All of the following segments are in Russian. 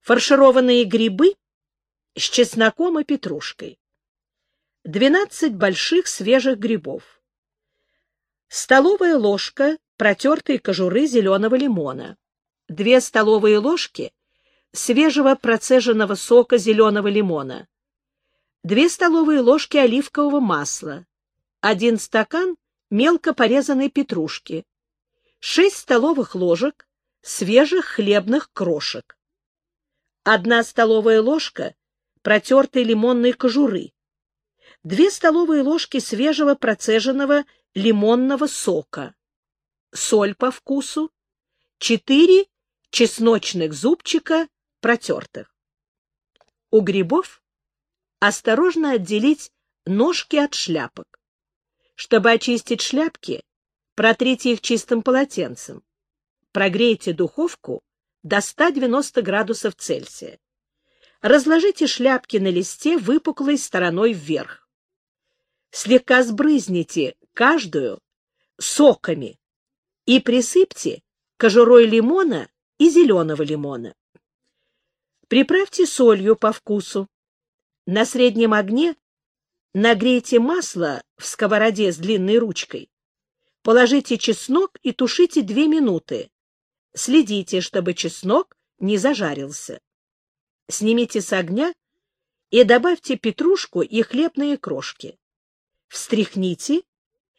фаршированные грибы с чесноком и петрушкой, 12 больших свежих грибов, столовая ложка протертой кожуры зеленого лимона, 2 столовые ложки свежего процеженного сока зеленого лимона, 2 столовые ложки оливкового масла, 1 стакан мелко порезанной петрушки, 6 столовых ложек свежих хлебных крошек, 1 столовая ложка протертой лимонной кожуры, 2 столовые ложки свежего процеженного лимонного сока, соль по вкусу, 4 чесночных зубчика протертых. У грибов осторожно отделить ножки от шляпок. Чтобы очистить шляпки, протрите их чистым полотенцем. Прогрейте духовку до 190 градусов Цельсия. Разложите шляпки на листе выпуклой стороной вверх. Слегка сбрызните каждую соками и присыпьте кожурой лимона и зеленого лимона. Приправьте солью по вкусу. На среднем огне нагрейте масло в сковороде с длинной ручкой. Положите чеснок и тушите 2 минуты. Следите, чтобы чеснок не зажарился. Снимите с огня и добавьте петрушку и хлебные крошки. Встряхните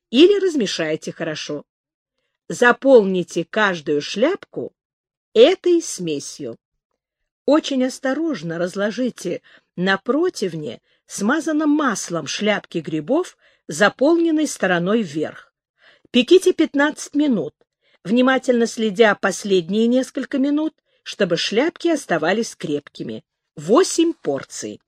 или размешайте хорошо. Заполните каждую шляпку этой смесью. Очень осторожно разложите на противне смазанном маслом шляпки грибов, заполненной стороной вверх. Пеките 15 минут, внимательно следя последние несколько минут, чтобы шляпки оставались крепкими. 8 порций.